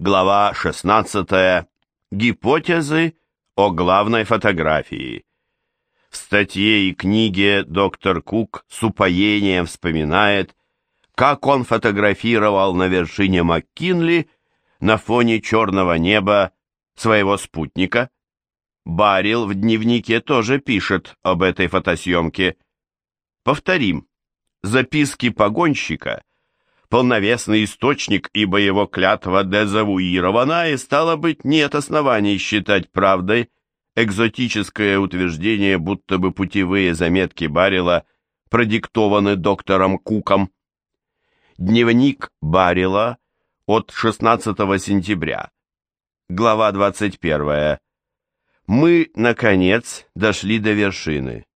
Глава 16. Гипотезы о главной фотографии. В статье и книге доктор Кук с упоением вспоминает, как он фотографировал на вершине МакКинли на фоне черного неба своего спутника. Барил в дневнике тоже пишет об этой фотосъемке. Повторим, записки погонщика полновесный источник, ибо его клятва дезавуирована, и стало быть, нет оснований считать правдой экзотическое утверждение, будто бы путевые заметки Баррила продиктованы доктором Куком. Дневник Баррила от 16 сентября. Глава 21. Мы, наконец, дошли до вершины.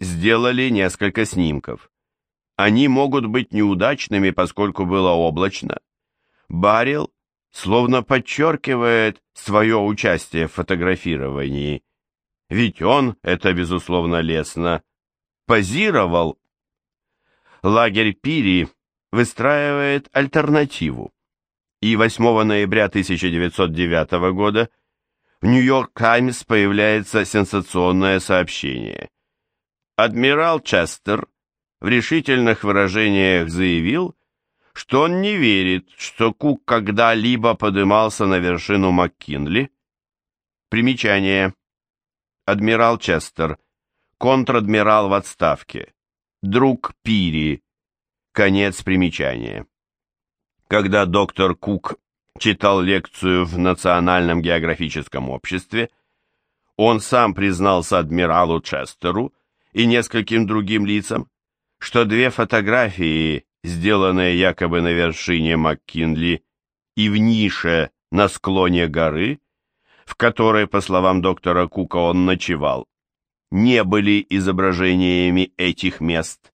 Сделали несколько снимков. Они могут быть неудачными, поскольку было облачно. Барил словно подчеркивает свое участие в фотографировании. Ведь он, это безусловно лестно, позировал. Лагерь Пири выстраивает альтернативу. И 8 ноября 1909 года в «Нью-Йорк Таймс» появляется сенсационное сообщение. Адмирал Честер в решительных выражениях заявил, что он не верит, что Кук когда-либо подымался на вершину МакКинли. Примечание. Адмирал Честер, контр-адмирал в отставке, друг Пири. Конец примечания. Когда доктор Кук читал лекцию в Национальном географическом обществе, он сам признался адмиралу Честеру и нескольким другим лицам, что две фотографии, сделанные якобы на вершине МакКинли и в нише на склоне горы, в которой, по словам доктора Кука, он ночевал, не были изображениями этих мест.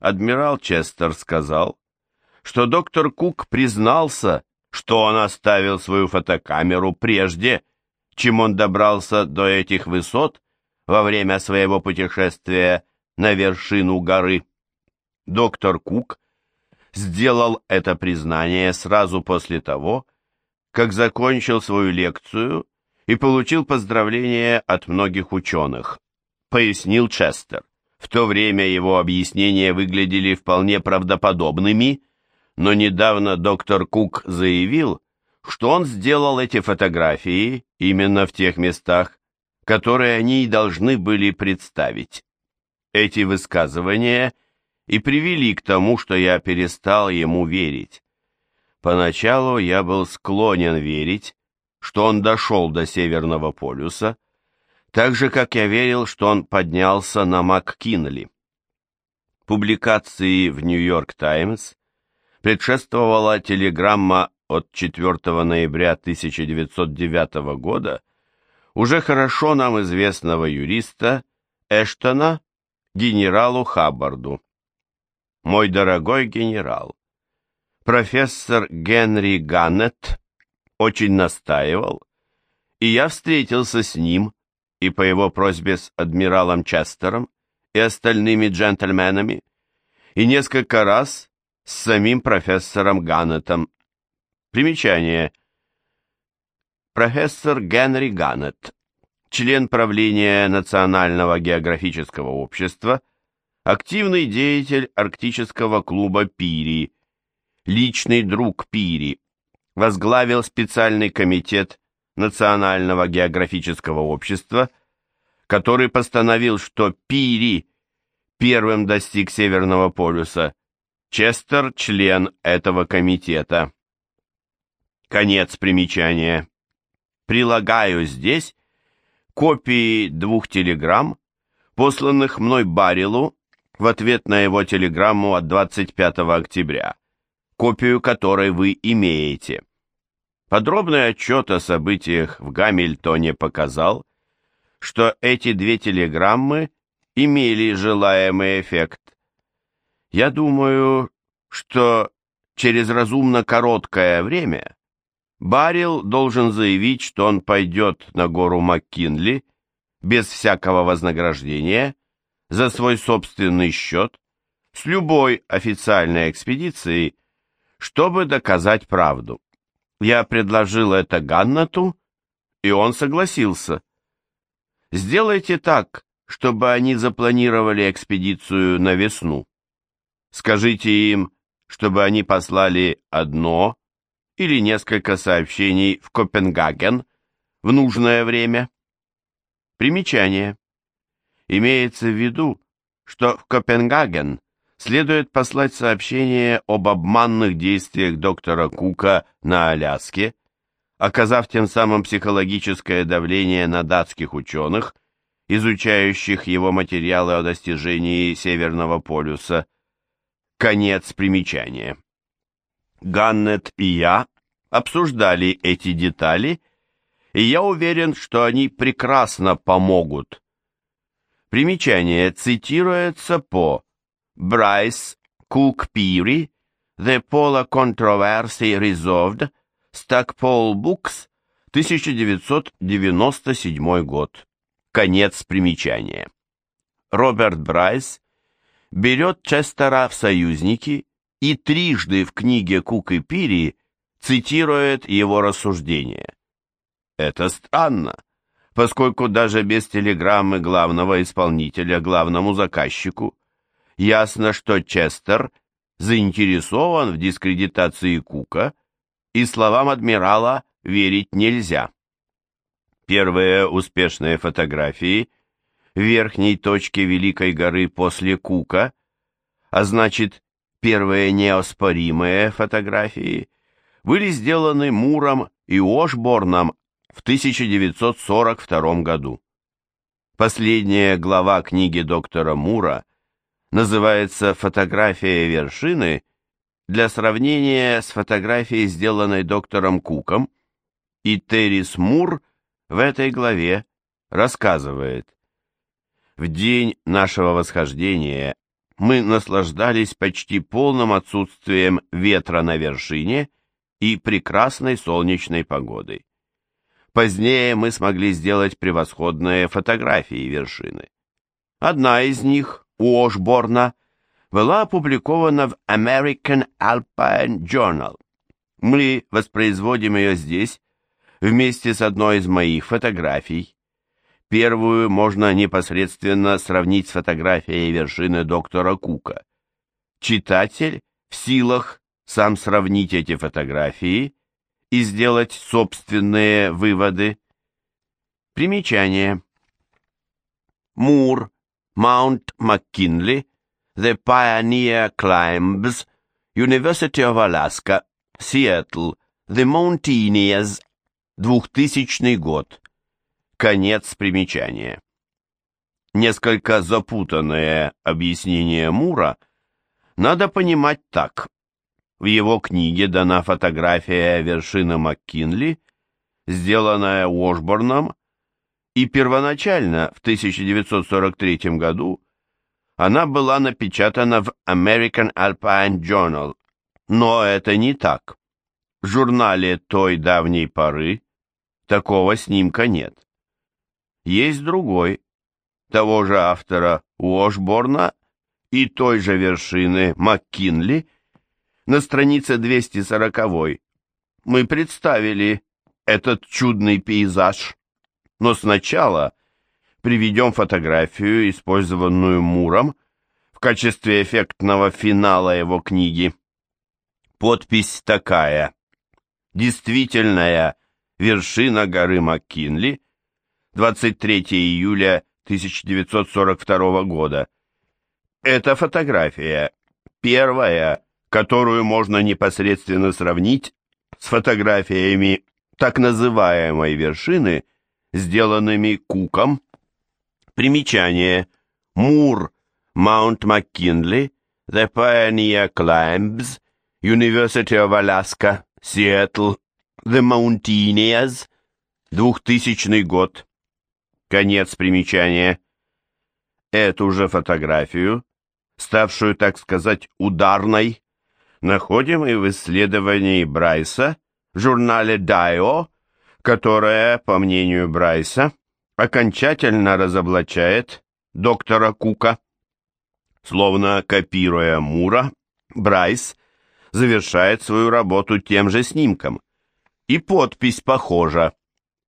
Адмирал Честер сказал, что доктор Кук признался, что он оставил свою фотокамеру прежде, чем он добрался до этих высот во время своего путешествия на вершину горы. Доктор Кук сделал это признание сразу после того, как закончил свою лекцию и получил поздравления от многих ученых, пояснил Честер. В то время его объяснения выглядели вполне правдоподобными, но недавно доктор Кук заявил, что он сделал эти фотографии именно в тех местах, которые они и должны были представить. Эти высказывания и привели к тому, что я перестал ему верить. Поначалу я был склонен верить, что он дошел до Северного полюса, так же, как я верил, что он поднялся на МакКинли. Публикации в «Нью-Йорк Таймс» предшествовала телеграмма от 4 ноября 1909 года уже хорошо нам известного юриста Эштона генералу Хаббарду. Мой дорогой генерал, профессор Генри Ганнет очень настаивал, и я встретился с ним и по его просьбе с адмиралом Честером и остальными джентльменами, и несколько раз с самим профессором Ганнетом. Примечание. Профессор Генри Ганнет член правления Национального географического общества, активный деятель арктического клуба Пири, личный друг Пири, возглавил специальный комитет Национального географического общества, который постановил, что Пири первым достиг Северного полюса. Честер – член этого комитета. Конец примечания. Прилагаю здесь копии двух телеграмм, посланных мной Барилу в ответ на его телеграмму от 25 октября, копию которой вы имеете. Подробный отчет о событиях в Гамильтоне показал, что эти две телеграммы имели желаемый эффект. Я думаю, что через разумно короткое время Баррил должен заявить, что он пойдет на гору МакКинли без всякого вознаграждения за свой собственный счет с любой официальной экспедицией, чтобы доказать правду. Я предложил это Ганнату, и он согласился. Сделайте так, чтобы они запланировали экспедицию на весну. Скажите им, чтобы они послали одно или несколько сообщений в Копенгаген в нужное время. Примечание. Имеется в виду, что в Копенгаген следует послать сообщение об обманных действиях доктора Кука на Аляске, оказав тем самым психологическое давление на датских ученых, изучающих его материалы о достижении Северного полюса. Конец примечания. Ганнет и я обсуждали эти детали, и я уверен, что они прекрасно помогут. Примечание цитируется по Bryce Cook Peary, The Polar Controversy Resolved, Stackpole Books, 1997 год. Конец примечания. Роберт Брайс берет Честера в союзники и трижды в книге Кук и Пири цитирует его рассуждения. Это странно, поскольку даже без телеграммы главного исполнителя главному заказчику ясно, что Честер заинтересован в дискредитации Кука, и словам адмирала верить нельзя. Первые успешные фотографии верхней точке Великой горы после Кука, а значит, первые неоспоримые фотографии, были сделаны Муром и Ошборном в 1942 году. Последняя глава книги доктора Мура называется «Фотография вершины» для сравнения с фотографией, сделанной доктором Куком, и Террис Мур в этой главе рассказывает. В день нашего восхождения мы наслаждались почти полным отсутствием ветра на вершине и прекрасной солнечной погодой. Позднее мы смогли сделать превосходные фотографии вершины. Одна из них, у Ошборна, была опубликована в American Alpine Journal. Мы воспроизводим ее здесь вместе с одной из моих фотографий. Первую можно непосредственно сравнить с фотографией вершины доктора Кука. Читатель в силах сам сравнить эти фотографии и сделать собственные выводы. Примечание. Мур, Маунт Маккинли, The Pioneer Climbs, University of Alaska, Seattle, The Mountaineers, 2000 год. Конец примечания. Несколько запутанное объяснение Мура надо понимать так. В его книге дана фотография вершины МакКинли, сделанная Уошборном, и первоначально в 1943 году она была напечатана в American Alpine Journal, но это не так. В журнале той давней поры Такого снимка нет. Есть другой, того же автора Уошборна и той же вершины МакКинли, на странице 240 мы представили этот чудный пейзаж. Но сначала приведем фотографию, использованную Муром в качестве эффектного финала его книги. Подпись такая. Действительная вершина горы МакКинли, 23 июля 1942 года. Эта фотография первая, которую можно непосредственно сравнить с фотографиями так называемой вершины, сделанными Куком. Примечание. Мур, Маунт МакКинли, The Pioneer Climbs, University of Alaska, Seattle, The Mountaineers, 2000 год. Конец примечания. Эту же фотографию, ставшую, так сказать, ударной, находим и в исследовании Брайса в журнале Dio, которое, по мнению Брайса, окончательно разоблачает доктора Кука. Словно копируя Мура, Брайс завершает свою работу тем же снимком – И подпись похожа.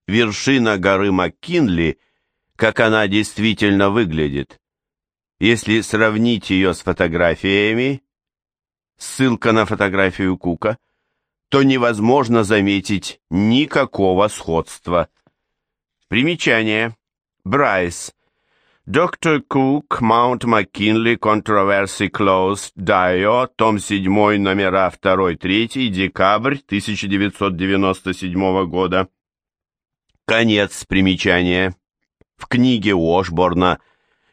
Вершина горы МакКинли, как она действительно выглядит. Если сравнить ее с фотографиями, ссылка на фотографию Кука, то невозможно заметить никакого сходства. Примечание. Брайс. Доктор Кук, Маунт МакКинли, Controversy Closed, Дайо, том 7, номера 2-3, декабрь 1997 года. Конец примечания. В книге Уошборна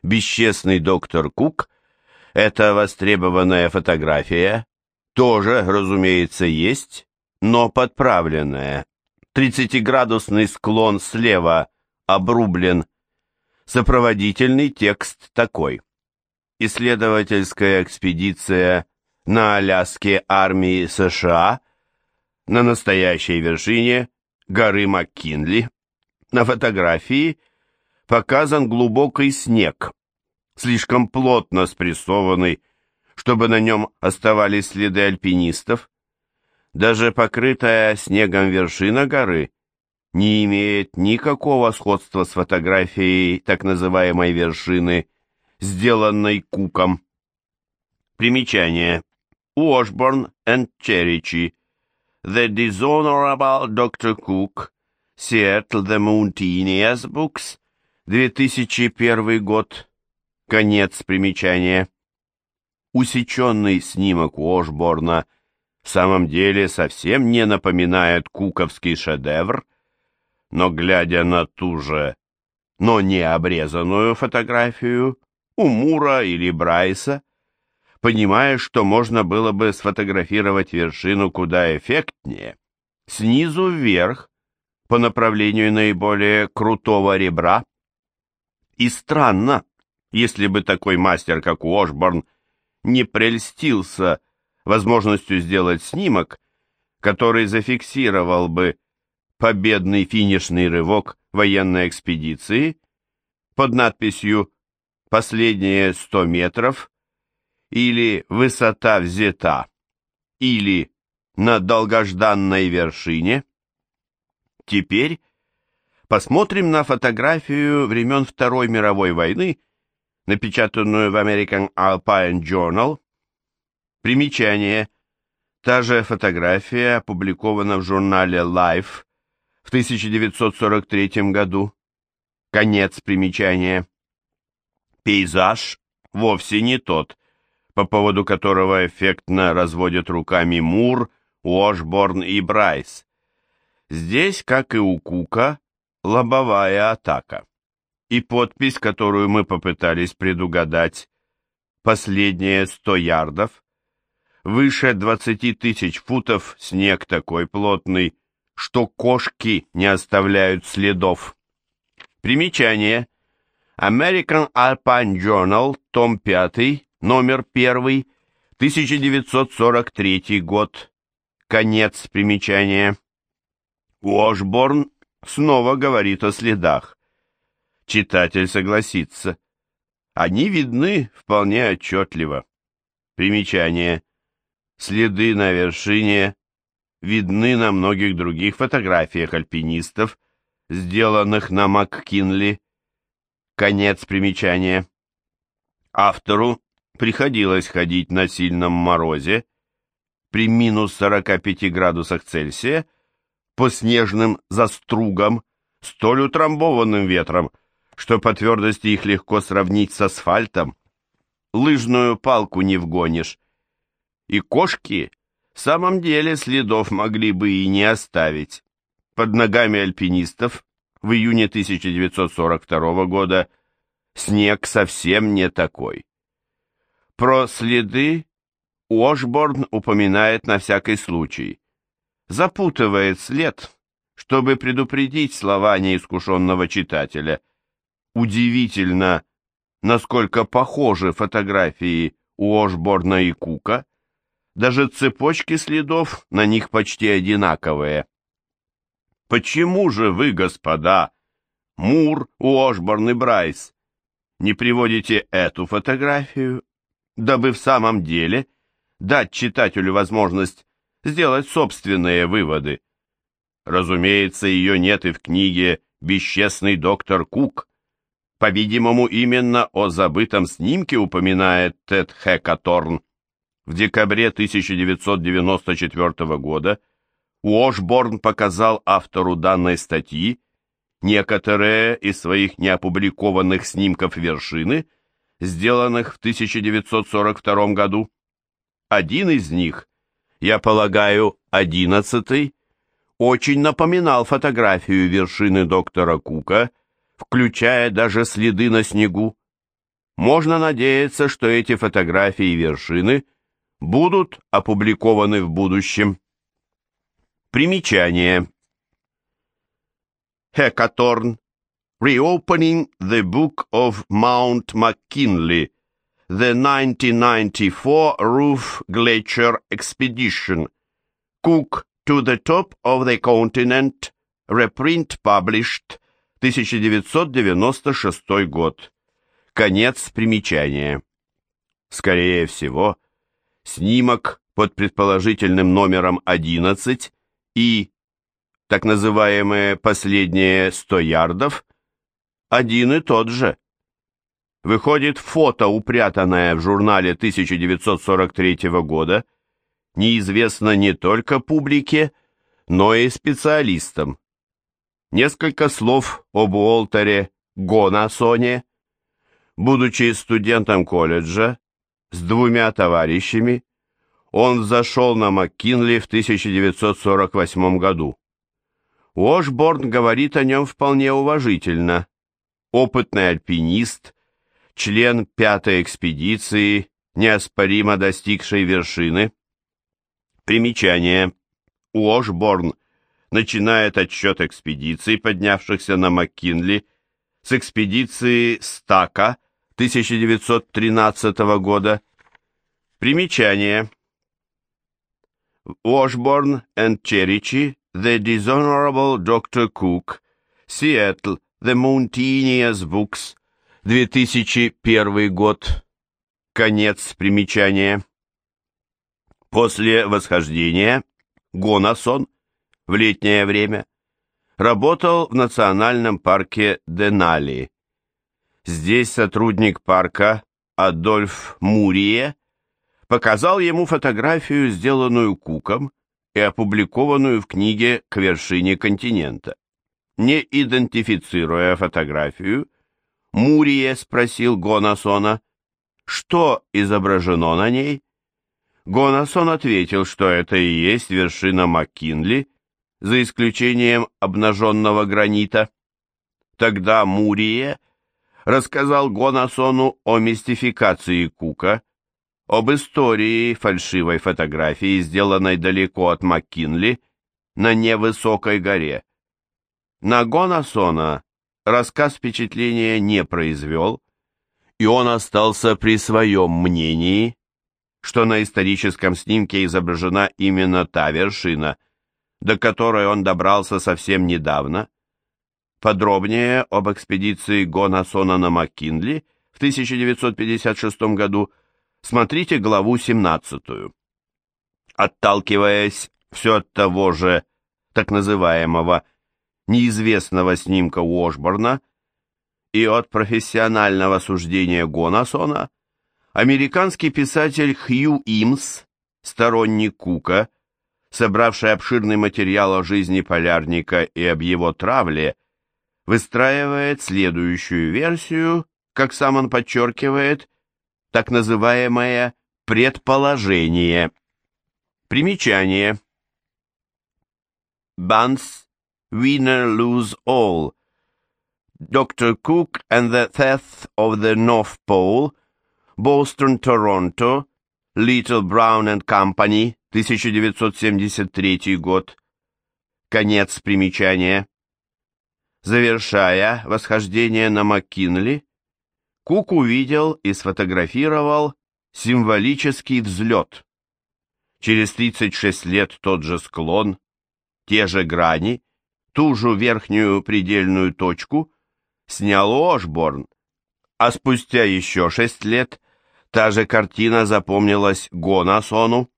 «Бесчестный доктор Кук» эта востребованная фотография тоже, разумеется, есть, но подправленная. 30-градусный склон слева обрублен Сопроводительный текст такой. Исследовательская экспедиция на Аляске армии США на настоящей вершине горы МакКинли. На фотографии показан глубокий снег, слишком плотно спрессованный, чтобы на нем оставались следы альпинистов. Даже покрытая снегом вершина горы не имеет никакого сходства с фотографией так называемой вершины, сделанной Куком. Примечание. Washburn and Cherrici. The Dishonorable Dr. Cook. Seattle The Mountaineers Books. 2001 год. Конец примечания. Усеченный снимок Уошборна в самом деле совсем не напоминает куковский шедевр, но глядя на ту же, но не обрезанную фотографию у Мура или Брайса, понимаешь, что можно было бы сфотографировать вершину куда эффектнее, снизу вверх, по направлению наиболее крутого ребра. И странно, если бы такой мастер, как Уошборн, не прельстился возможностью сделать снимок, который зафиксировал бы победный финишный рывок военной экспедиции под надписью «Последние сто метров» или «Высота взята» или «На долгожданной вершине». Теперь посмотрим на фотографию времен Второй мировой войны, напечатанную в American Alpine Journal. Примечание. Та же фотография опубликована в журнале Life в 1943 году. Конец примечания. Пейзаж вовсе не тот, по поводу которого эффектно разводят руками Мур, Уошборн и Брайс. Здесь, как и у Кука, лобовая атака. И подпись, которую мы попытались предугадать, последние сто ярдов, выше двадцати тысяч футов снег такой плотный, что кошки не оставляют следов. Примечание. American Alpine Journal, том 5, номер 1, 1943 год. Конец примечания. Уошборн снова говорит о следах. Читатель согласится. Они видны вполне отчетливо. Примечание. Следы на вершине видны на многих других фотографиях альпинистов, сделанных на МакКинли. Конец примечания. Автору приходилось ходить на сильном морозе при минус 45 градусах Цельсия по снежным застругам, столь утрамбованным ветром, что по твердости их легко сравнить с асфальтом. Лыжную палку не вгонишь. И кошки в самом деле следов могли бы и не оставить. Под ногами альпинистов в июне 1942 года снег совсем не такой. Про следы Уошборн упоминает на всякий случай. Запутывает след, чтобы предупредить слова неискушенного читателя. Удивительно, насколько похожи фотографии Уошборна и Кука, даже цепочки следов на них почти одинаковые. Почему же вы, господа, Мур, Уошборн и Брайс, не приводите эту фотографию, дабы в самом деле дать читателю возможность сделать собственные выводы? разумеется, ее нет и в книге «Бесчестный доктор Кук». По-видимому, именно о забытом снимке упоминает Тед Хэкаторн. В декабре 1994 года Уошборн показал автору данной статьи некоторые из своих неопубликованных снимков вершины, сделанных в 1942 году. Один из них, я полагаю, одиннадцатый, очень напоминал фотографию вершины доктора Кука, включая даже следы на снегу. Можно надеяться, что эти фотографии вершины – будут опубликованы в будущем. Примечание. Hekatorn. Reopening the Book of Mount McKinley. The 1994 Roof Glacier Expedition. Cook to the Top of the Continent. Reprint published. 1996 год. Конец примечания. Скорее всего, снимок под предположительным номером 11 и так называемые последние 100 ярдов один и тот же. Выходит, фото, упрятанное в журнале 1943 года, неизвестно не только публике, но и специалистам. Несколько слов об Уолтере Гонасоне. Будучи студентом колледжа, с двумя товарищами, он зашел на МакКинли в 1948 году. Уошборн говорит о нем вполне уважительно. Опытный альпинист, член пятой экспедиции, неоспоримо достигшей вершины. Примечание. Уошборн начинает отсчет экспедиций, поднявшихся на МакКинли, с экспедиции Стака – 1913 года. Примечание. Washburn and Cherrici, The Dishonorable Dr. Cook, Seattle, The Mountaineers Books, 2001 год. Конец примечания. После восхождения Гонасон в летнее время работал в национальном парке Денали. Здесь сотрудник парка Адольф Мурие показал ему фотографию, сделанную Куком и опубликованную в книге «К вершине континента». Не идентифицируя фотографию, Мурие спросил Гонасона, что изображено на ней. Гонасон ответил, что это и есть вершина Маккинли, за исключением обнаженного гранита. Тогда Мурие рассказал Гонасону о мистификации Кука, об истории фальшивой фотографии, сделанной далеко от Маккинли, на невысокой горе. На Гонасона рассказ впечатления не произвел, и он остался при своем мнении, что на историческом снимке изображена именно та вершина, до которой он добрался совсем недавно, Подробнее об экспедиции Гонасона на Маккинли в 1956 году смотрите главу 17. Отталкиваясь все от того же так называемого неизвестного снимка Уошборна и от профессионального суждения Гонасона, американский писатель Хью Имс, сторонник Кука, собравший обширный материал о жизни полярника и об его травле, выстраивает следующую версию, как сам он подчеркивает, так называемое предположение. Примечание. Bunce, Winner Lose All. Dr. Cook and the Theft of the North Pole. Boston, Toronto. Little Brown and Company. 1973 год. Конец примечания. Завершая восхождение на Маккинли, Кук увидел и сфотографировал символический взлет. Через 36 лет тот же склон, те же грани, ту же верхнюю предельную точку снял Ошборн, а спустя еще шесть лет та же картина запомнилась Гонасону.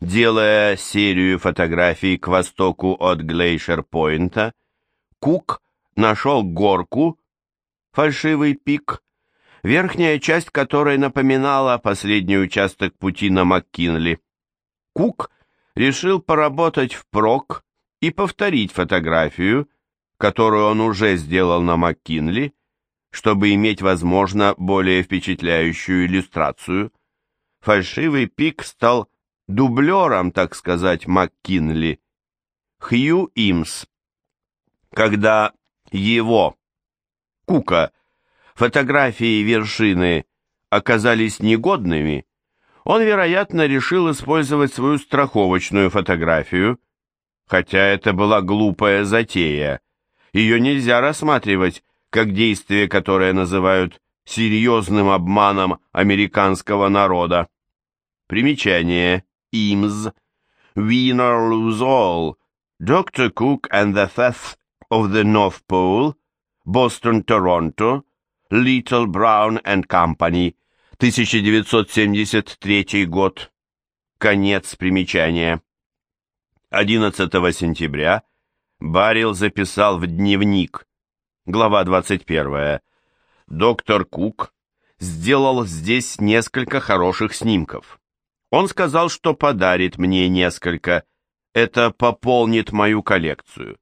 Делая серию фотографий к востоку от Глейшер-Пойнта, Кук нашел горку, фальшивый пик, верхняя часть которой напоминала последний участок пути на МакКинли. Кук решил поработать впрок и повторить фотографию, которую он уже сделал на МакКинли, чтобы иметь, возможно, более впечатляющую иллюстрацию. Фальшивый пик стал дублером, так сказать, МакКинли. Хью Имс. Когда его, Кука, фотографии вершины оказались негодными, он, вероятно, решил использовать свою страховочную фотографию, хотя это была глупая затея. Ее нельзя рассматривать как действие, которое называют серьезным обманом американского народа. Примечание. Имз. Winner lose all. Dr. Cook and the Theft of the North Pole. Boston, Toronto. Little Brown and Company. 1973 год. Конец примечания. 11 сентября Баррил записал в дневник глава 21. Доктор Кук сделал здесь несколько хороших снимков. Он сказал, что подарит мне несколько. Это пополнит мою коллекцию.